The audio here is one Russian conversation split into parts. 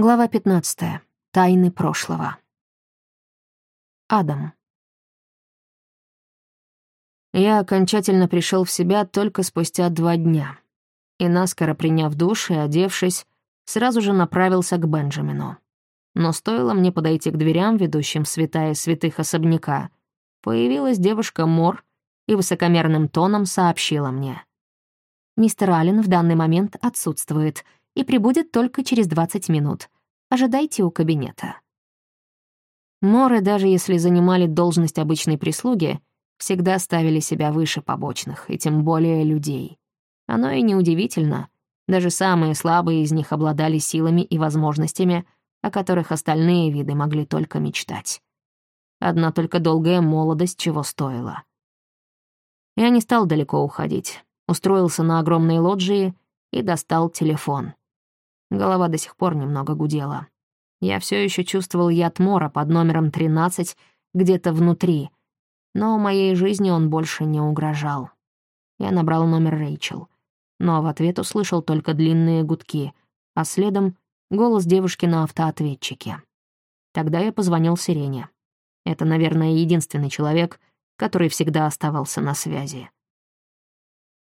Глава 15. Тайны прошлого. Адам. Я окончательно пришел в себя только спустя два дня. И наскоро приняв душ и одевшись, сразу же направился к Бенджамину. Но стоило мне подойти к дверям, ведущим святая святых особняка, появилась девушка Мор и высокомерным тоном сообщила мне. «Мистер Аллен в данный момент отсутствует — и прибудет только через 20 минут. Ожидайте у кабинета». Моры, даже если занимали должность обычной прислуги, всегда ставили себя выше побочных, и тем более людей. Оно и неудивительно. Даже самые слабые из них обладали силами и возможностями, о которых остальные виды могли только мечтать. Одна только долгая молодость чего стоила. Я не стал далеко уходить. Устроился на огромной лоджии и достал телефон. Голова до сих пор немного гудела. Я все еще чувствовал яд мора под номером 13 где-то внутри, но моей жизни он больше не угрожал. Я набрал номер Рэйчел, но в ответ услышал только длинные гудки, а следом — голос девушки на автоответчике. Тогда я позвонил Сирене. Это, наверное, единственный человек, который всегда оставался на связи.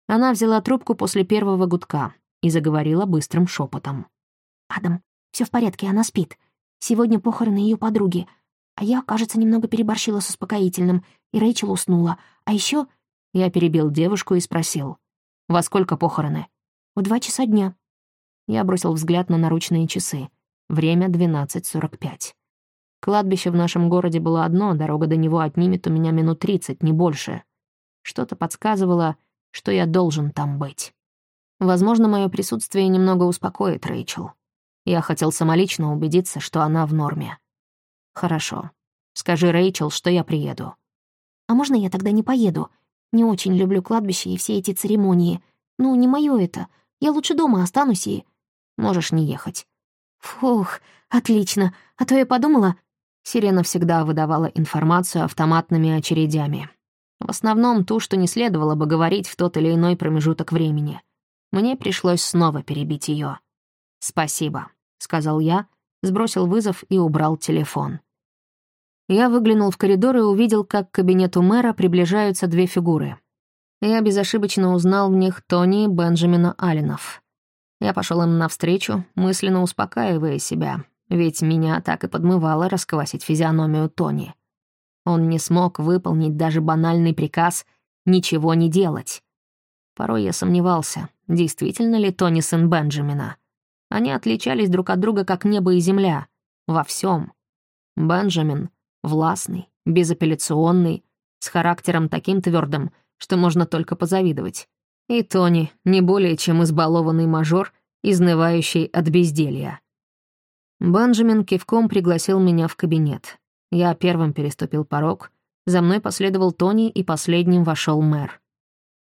Она взяла трубку после первого гудка, и заговорила быстрым шепотом. «Адам, все в порядке, она спит. Сегодня похороны ее подруги. А я, кажется, немного переборщила с успокоительным, и Рэйчел уснула. А еще Я перебил девушку и спросил. «Во сколько похороны?» «В два часа дня». Я бросил взгляд на наручные часы. Время 12.45. Кладбище в нашем городе было одно, дорога до него отнимет у меня минут тридцать, не больше. Что-то подсказывало, что я должен там быть. Возможно, мое присутствие немного успокоит Рэйчел. Я хотел самолично убедиться, что она в норме. Хорошо. Скажи Рэйчел, что я приеду. А можно я тогда не поеду? Не очень люблю кладбище и все эти церемонии. Ну, не моё это. Я лучше дома останусь и... Можешь не ехать. Фух, отлично. А то я подумала... Сирена всегда выдавала информацию автоматными очередями. В основном ту, что не следовало бы говорить в тот или иной промежуток времени. Мне пришлось снова перебить ее. «Спасибо», — сказал я, сбросил вызов и убрал телефон. Я выглянул в коридор и увидел, как к кабинету мэра приближаются две фигуры. Я безошибочно узнал в них Тони и Бенджамина Алленов. Я пошел им навстречу, мысленно успокаивая себя, ведь меня так и подмывало расквасить физиономию Тони. Он не смог выполнить даже банальный приказ «ничего не делать». Порой я сомневался, действительно ли Тони сын Бенджамина. Они отличались друг от друга как небо и земля. Во всем. Бенджамин — властный, безапелляционный, с характером таким твердым, что можно только позавидовать. И Тони — не более чем избалованный мажор, изнывающий от безделья. Бенджамин кивком пригласил меня в кабинет. Я первым переступил порог, за мной последовал Тони, и последним вошел мэр.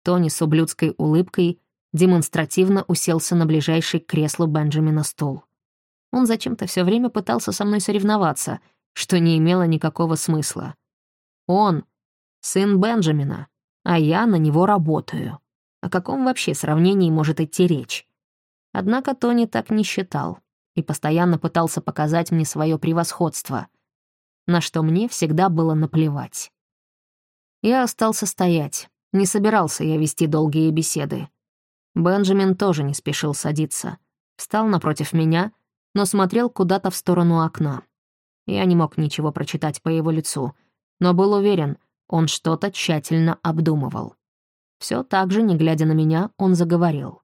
Тони с ублюдской улыбкой демонстративно уселся на ближайший к креслу Бенджамина стул. Он зачем-то все время пытался со мной соревноваться, что не имело никакого смысла. Он — сын Бенджамина, а я на него работаю. О каком вообще сравнении может идти речь? Однако Тони так не считал и постоянно пытался показать мне свое превосходство, на что мне всегда было наплевать. Я остался стоять, не собирался я вести долгие беседы. Бенджамин тоже не спешил садиться. Встал напротив меня, но смотрел куда-то в сторону окна. Я не мог ничего прочитать по его лицу, но был уверен, он что-то тщательно обдумывал. Все так же, не глядя на меня, он заговорил.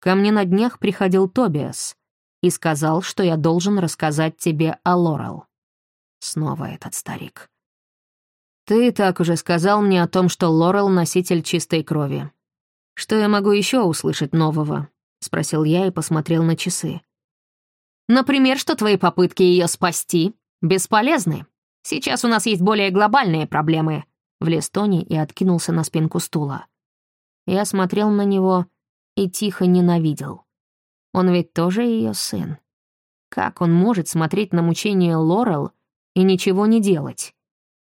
«Ко мне на днях приходил Тобиас и сказал, что я должен рассказать тебе о Лорел». Снова этот старик. «Ты так уже сказал мне о том, что Лорел — носитель чистой крови. «Что я могу еще услышать нового?» — спросил я и посмотрел на часы. «Например, что твои попытки ее спасти бесполезны. Сейчас у нас есть более глобальные проблемы», — влез Тони и откинулся на спинку стула. Я смотрел на него и тихо ненавидел. Он ведь тоже ее сын. Как он может смотреть на мучения Лорел и ничего не делать?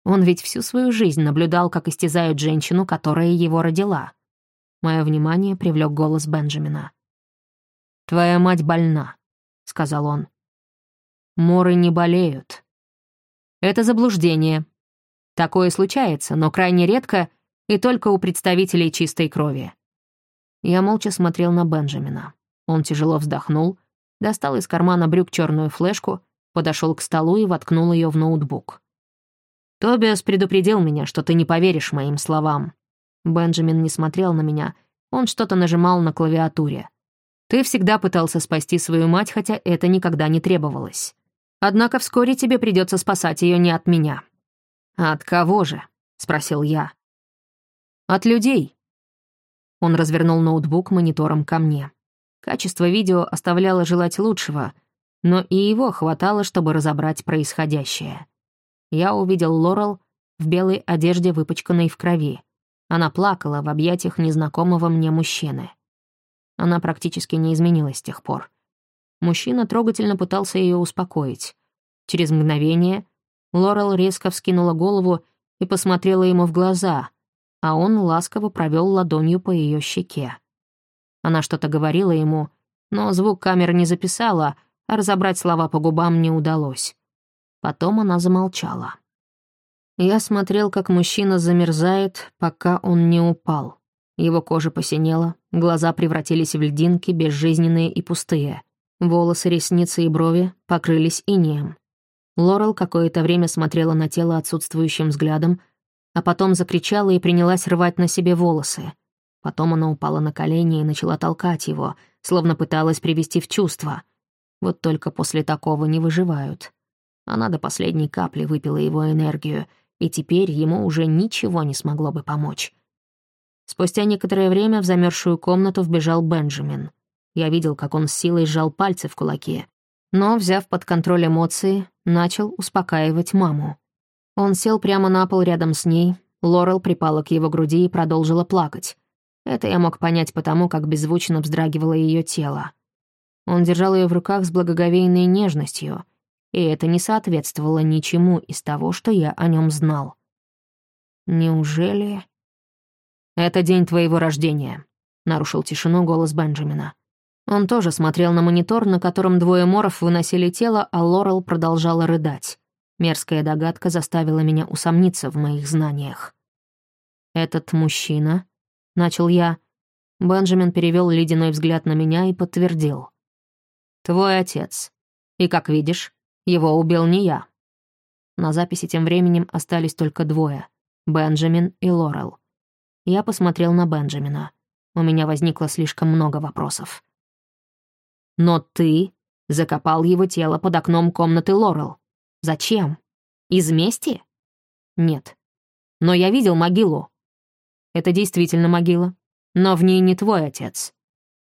Он ведь всю свою жизнь наблюдал, как истязают женщину, которая его родила. Мое внимание привлек голос Бенджамина. «Твоя мать больна», — сказал он. Моры не болеют. Это заблуждение. Такое случается, но крайне редко и только у представителей чистой крови. Я молча смотрел на Бенджамина. Он тяжело вздохнул, достал из кармана брюк черную флешку, подошел к столу и воткнул ее в ноутбук. «Тобиас предупредил меня, что ты не поверишь моим словам». Бенджамин не смотрел на меня, он что-то нажимал на клавиатуре. «Ты всегда пытался спасти свою мать, хотя это никогда не требовалось. Однако вскоре тебе придется спасать ее не от меня». «А от кого же?» — спросил я. «От людей». Он развернул ноутбук монитором ко мне. Качество видео оставляло желать лучшего, но и его хватало, чтобы разобрать происходящее. Я увидел Лорел в белой одежде, выпачканной в крови. Она плакала в объятиях незнакомого мне мужчины. Она практически не изменилась с тех пор. Мужчина трогательно пытался ее успокоить. Через мгновение Лорел резко вскинула голову и посмотрела ему в глаза, а он ласково провел ладонью по ее щеке. Она что-то говорила ему, но звук камеры не записала, а разобрать слова по губам не удалось. Потом она замолчала. Я смотрел, как мужчина замерзает, пока он не упал. Его кожа посинела, глаза превратились в льдинки, безжизненные и пустые. Волосы, ресницы и брови покрылись инеем. Лорел какое-то время смотрела на тело отсутствующим взглядом, а потом закричала и принялась рвать на себе волосы. Потом она упала на колени и начала толкать его, словно пыталась привести в чувство. Вот только после такого не выживают. Она до последней капли выпила его энергию, и теперь ему уже ничего не смогло бы помочь. Спустя некоторое время в замерзшую комнату вбежал Бенджамин. Я видел, как он с силой сжал пальцы в кулаке, но, взяв под контроль эмоции, начал успокаивать маму. Он сел прямо на пол рядом с ней, Лорел припала к его груди и продолжила плакать. Это я мог понять потому, как беззвучно вздрагивало ее тело. Он держал ее в руках с благоговейной нежностью, и это не соответствовало ничему из того, что я о нем знал. Неужели... «Это день твоего рождения», — нарушил тишину голос Бенджамина. Он тоже смотрел на монитор, на котором двое моров выносили тело, а Лорел продолжала рыдать. Мерзкая догадка заставила меня усомниться в моих знаниях. «Этот мужчина?» — начал я. Бенджамин перевел ледяной взгляд на меня и подтвердил. «Твой отец. И, как видишь, его убил не я». На записи тем временем остались только двое — Бенджамин и Лорел. Я посмотрел на Бенджамина. У меня возникло слишком много вопросов. «Но ты закопал его тело под окном комнаты Лорел. Зачем? Из мести?» «Нет. Но я видел могилу». «Это действительно могила. Но в ней не твой отец».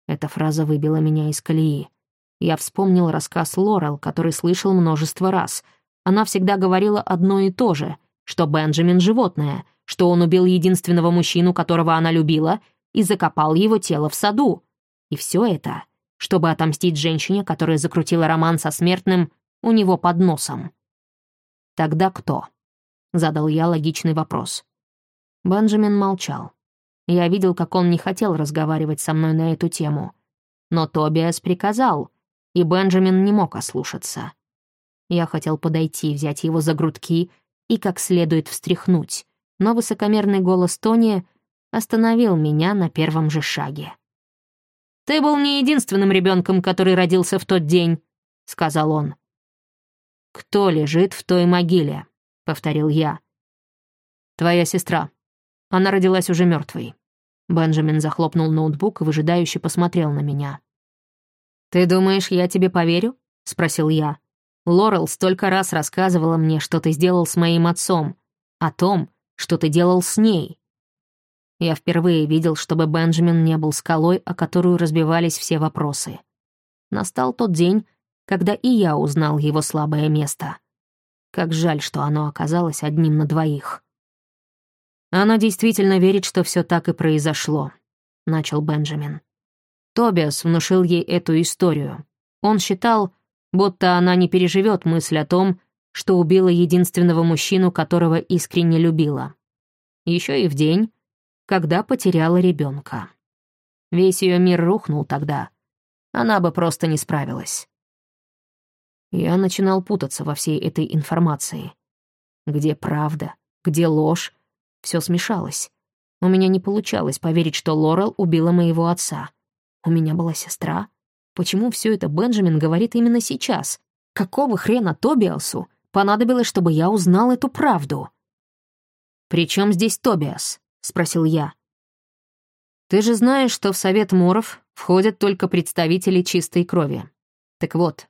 Эта фраза выбила меня из колеи. Я вспомнил рассказ Лорел, который слышал множество раз. Она всегда говорила одно и то же, что Бенджамин — животное, что он убил единственного мужчину, которого она любила, и закопал его тело в саду. И все это, чтобы отомстить женщине, которая закрутила роман со смертным у него под носом. «Тогда кто?» — задал я логичный вопрос. Бенджамин молчал. Я видел, как он не хотел разговаривать со мной на эту тему. Но Тобиас приказал — и Бенджамин не мог ослушаться. Я хотел подойти, взять его за грудки и как следует встряхнуть, но высокомерный голос Тони остановил меня на первом же шаге. «Ты был не единственным ребенком, который родился в тот день», — сказал он. «Кто лежит в той могиле?» — повторил я. «Твоя сестра. Она родилась уже мертвой. Бенджамин захлопнул ноутбук и выжидающе посмотрел на меня. «Ты думаешь, я тебе поверю?» — спросил я. «Лорел столько раз рассказывала мне, что ты сделал с моим отцом, о том, что ты делал с ней». Я впервые видел, чтобы Бенджамин не был скалой, о которую разбивались все вопросы. Настал тот день, когда и я узнал его слабое место. Как жаль, что оно оказалось одним на двоих. «Она действительно верит, что все так и произошло», — начал Бенджамин. Тобиас внушил ей эту историю. Он считал, будто она не переживет мысль о том, что убила единственного мужчину, которого искренне любила. Еще и в день, когда потеряла ребенка. Весь ее мир рухнул тогда. Она бы просто не справилась. Я начинал путаться во всей этой информации. Где правда, где ложь, все смешалось. У меня не получалось поверить, что Лорел убила моего отца. У меня была сестра. Почему все это Бенджамин говорит именно сейчас? Какого хрена Тобиасу понадобилось, чтобы я узнал эту правду? «При чем здесь Тобиас?» — спросил я. «Ты же знаешь, что в Совет Моров входят только представители чистой крови. Так вот,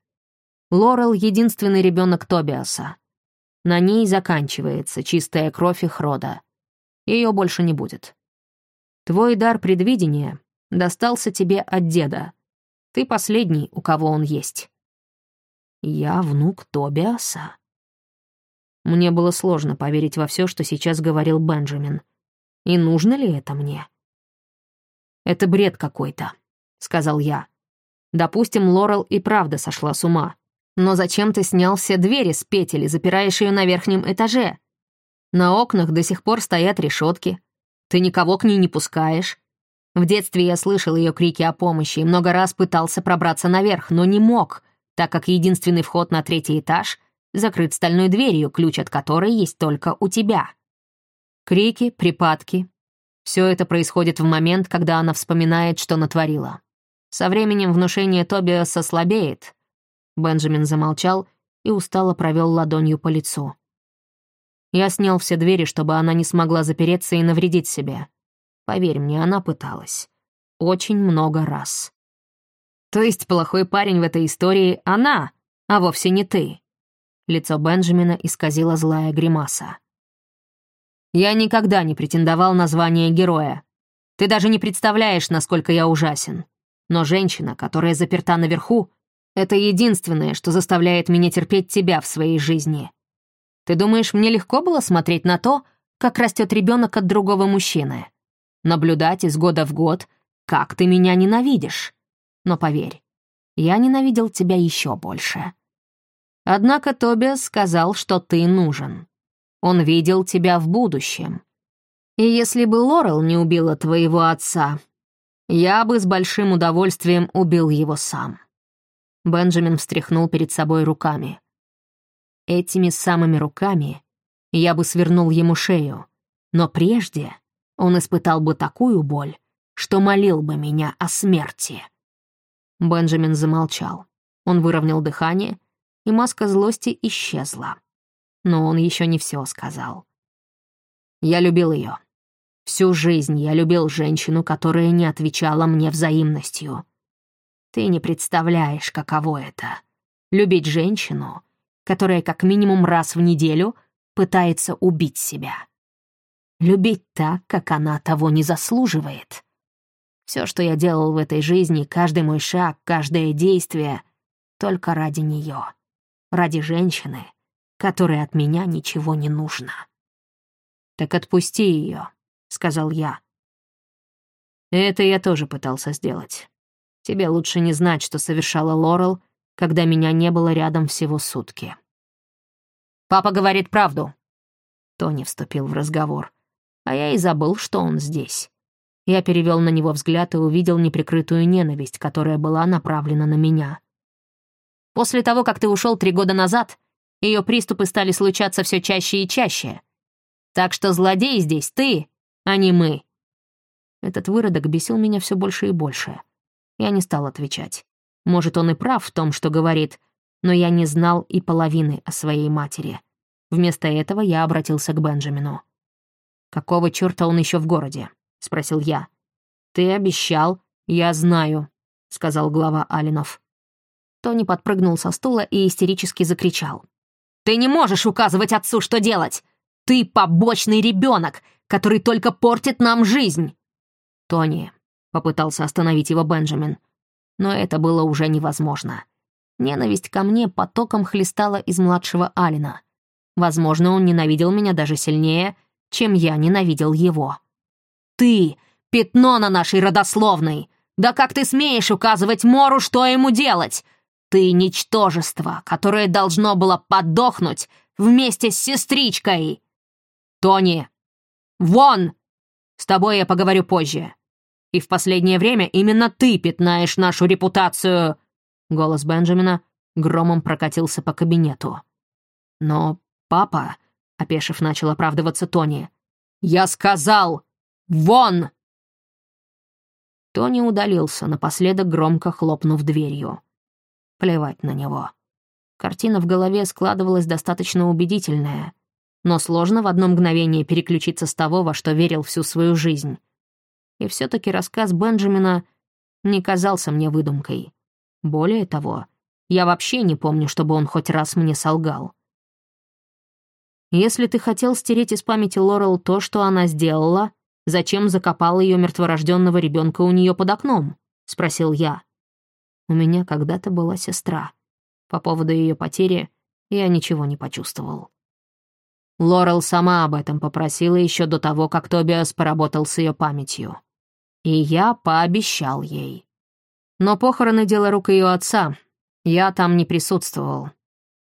Лорел — единственный ребенок Тобиаса. На ней заканчивается чистая кровь их рода. Ее больше не будет. Твой дар предвидения достался тебе от деда. Ты последний, у кого он есть. Я внук Тобиаса. Мне было сложно поверить во все, что сейчас говорил Бенджамин. И нужно ли это мне? «Это бред какой-то», — сказал я. «Допустим, Лорел и правда сошла с ума. Но зачем ты снял все двери с петель запираешь ее на верхнем этаже? На окнах до сих пор стоят решетки. Ты никого к ней не пускаешь. В детстве я слышал ее крики о помощи и много раз пытался пробраться наверх, но не мог, так как единственный вход на третий этаж закрыт стальной дверью, ключ от которой есть только у тебя. Крики, припадки. Все это происходит в момент, когда она вспоминает, что натворила. Со временем внушение Тобиаса слабеет. Бенджамин замолчал и устало провел ладонью по лицу. Я снял все двери, чтобы она не смогла запереться и навредить себе. Поверь мне, она пыталась. Очень много раз. То есть плохой парень в этой истории она, а вовсе не ты. Лицо Бенджамина исказило злая гримаса. Я никогда не претендовал на звание героя. Ты даже не представляешь, насколько я ужасен. Но женщина, которая заперта наверху, это единственное, что заставляет меня терпеть тебя в своей жизни. Ты думаешь, мне легко было смотреть на то, как растет ребенок от другого мужчины? Наблюдать из года в год, как ты меня ненавидишь? Но поверь, я ненавидел тебя еще больше. Однако Тобиас сказал, что ты нужен. Он видел тебя в будущем. И если бы Лорел не убила твоего отца, я бы с большим удовольствием убил его сам. Бенджамин встряхнул перед собой руками. Этими самыми руками я бы свернул ему шею, но прежде он испытал бы такую боль, что молил бы меня о смерти. Бенджамин замолчал. Он выровнял дыхание, и маска злости исчезла. Но он еще не все сказал. Я любил ее. Всю жизнь я любил женщину, которая не отвечала мне взаимностью. Ты не представляешь, каково это — любить женщину, которая как минимум раз в неделю пытается убить себя. Любить так, как она того не заслуживает. Все, что я делал в этой жизни, каждый мой шаг, каждое действие — только ради нее, ради женщины, которой от меня ничего не нужно. «Так отпусти ее», — сказал я. Это я тоже пытался сделать. Тебе лучше не знать, что совершала Лорел, когда меня не было рядом всего сутки. «Папа говорит правду». Тони вступил в разговор, а я и забыл, что он здесь. Я перевел на него взгляд и увидел неприкрытую ненависть, которая была направлена на меня. После того, как ты ушел три года назад, ее приступы стали случаться все чаще и чаще. Так что злодей здесь ты, а не мы. Этот выродок бесил меня все больше и больше. Я не стал отвечать. Может, он и прав в том, что говорит, но я не знал и половины о своей матери. Вместо этого я обратился к Бенджамину. «Какого черта он еще в городе?» — спросил я. «Ты обещал, я знаю», — сказал глава Алинов. Тони подпрыгнул со стула и истерически закричал. «Ты не можешь указывать отцу, что делать! Ты побочный ребенок, который только портит нам жизнь!» «Тони», — попытался остановить его Бенджамин, но это было уже невозможно. Ненависть ко мне потоком хлестала из младшего Алина. Возможно, он ненавидел меня даже сильнее, чем я ненавидел его. «Ты — пятно на нашей родословной! Да как ты смеешь указывать Мору, что ему делать? Ты — ничтожество, которое должно было подохнуть вместе с сестричкой!» «Тони! Вон! С тобой я поговорю позже. И в последнее время именно ты пятнаешь нашу репутацию!» Голос Бенджамина громом прокатился по кабинету. «Но папа...» — опешив начал оправдываться Тони. «Я сказал! Вон!» Тони удалился, напоследок громко хлопнув дверью. Плевать на него. Картина в голове складывалась достаточно убедительная, но сложно в одно мгновение переключиться с того, во что верил всю свою жизнь. И все таки рассказ Бенджамина не казался мне выдумкой. Более того, я вообще не помню, чтобы он хоть раз мне солгал. Если ты хотел стереть из памяти Лорел то, что она сделала, зачем закопал ее мертворожденного ребенка у нее под окном?» — спросил я. У меня когда-то была сестра. По поводу ее потери я ничего не почувствовал. Лорел сама об этом попросила еще до того, как Тобиас поработал с ее памятью. И я пообещал ей. Но похороны — дело рук ее отца. Я там не присутствовал.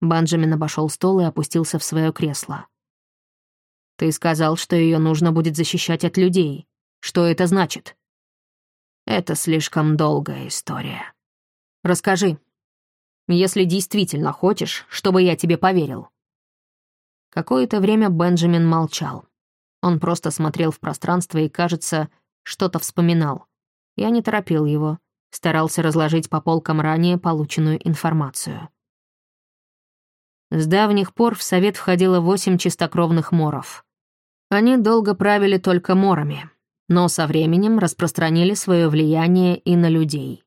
Бенджамин обошел стол и опустился в свое кресло. «Ты сказал, что ее нужно будет защищать от людей. Что это значит?» «Это слишком долгая история. Расскажи, если действительно хочешь, чтобы я тебе поверил». Какое-то время Бенджамин молчал. Он просто смотрел в пространство и, кажется, что-то вспоминал. Я не торопил его, старался разложить по полкам ранее полученную информацию. С давних пор в совет входило восемь чистокровных моров. Они долго правили только морами, но со временем распространили свое влияние и на людей.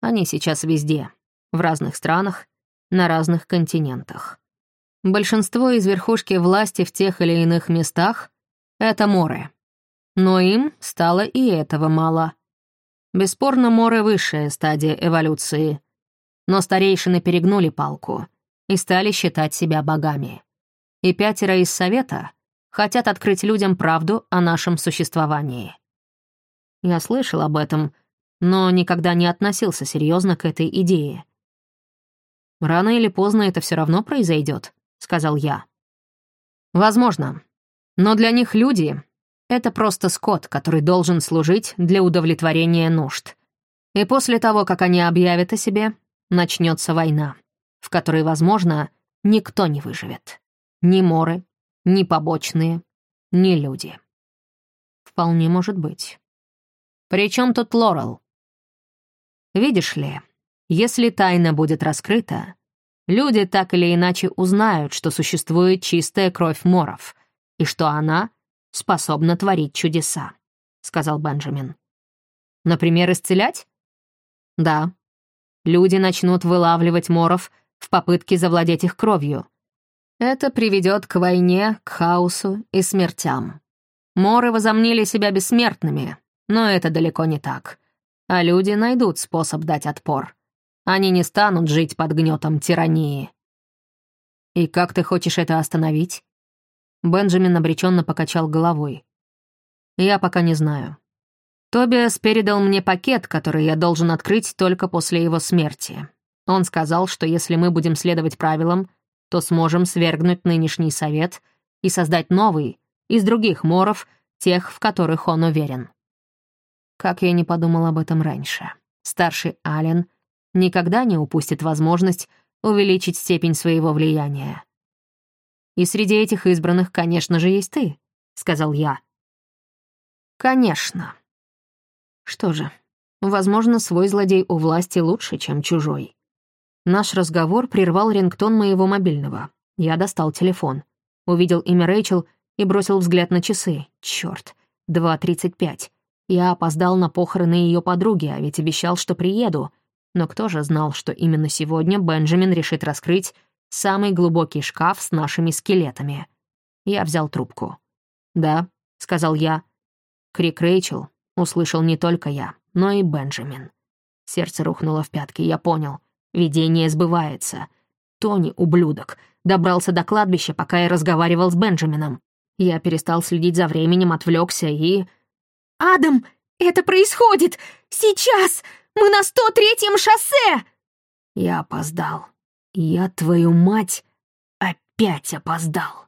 Они сейчас везде, в разных странах, на разных континентах. Большинство из верхушки власти в тех или иных местах — это моры. Но им стало и этого мало. Бесспорно, моры — высшая стадия эволюции. Но старейшины перегнули палку и стали считать себя богами. И пятеро из Совета хотят открыть людям правду о нашем существовании. Я слышал об этом, но никогда не относился серьезно к этой идее. «Рано или поздно это все равно произойдет», — сказал я. «Возможно. Но для них люди — это просто скот, который должен служить для удовлетворения нужд. И после того, как они объявят о себе, начнется война в которой, возможно, никто не выживет. Ни моры, ни побочные, ни люди. Вполне может быть. Причем тут Лорел? Видишь ли, если тайна будет раскрыта, люди так или иначе узнают, что существует чистая кровь моров и что она способна творить чудеса, — сказал Бенджамин. Например, исцелять? Да. Люди начнут вылавливать моров в попытке завладеть их кровью. Это приведет к войне, к хаосу и смертям. Моры возомнили себя бессмертными, но это далеко не так. А люди найдут способ дать отпор. Они не станут жить под гнетом тирании. «И как ты хочешь это остановить?» Бенджамин обреченно покачал головой. «Я пока не знаю. Тобиас передал мне пакет, который я должен открыть только после его смерти. Он сказал, что если мы будем следовать правилам, то сможем свергнуть нынешний совет и создать новый, из других моров, тех, в которых он уверен. Как я не подумал об этом раньше. Старший Ален никогда не упустит возможность увеличить степень своего влияния. «И среди этих избранных, конечно же, есть ты», — сказал я. «Конечно». Что же, возможно, свой злодей у власти лучше, чем чужой. Наш разговор прервал рингтон моего мобильного. Я достал телефон. Увидел имя Рэйчел и бросил взгляд на часы. Чёрт, 2.35. Я опоздал на похороны ее подруги, а ведь обещал, что приеду. Но кто же знал, что именно сегодня Бенджамин решит раскрыть самый глубокий шкаф с нашими скелетами? Я взял трубку. «Да», — сказал я. Крик Рэйчел услышал не только я, но и Бенджамин. Сердце рухнуло в пятки, я понял — Видение сбывается. Тони, ублюдок, добрался до кладбища, пока я разговаривал с Бенджамином. Я перестал следить за временем, отвлекся и... «Адам, это происходит! Сейчас! Мы на 103-м шоссе!» Я опоздал. Я, твою мать, опять опоздал.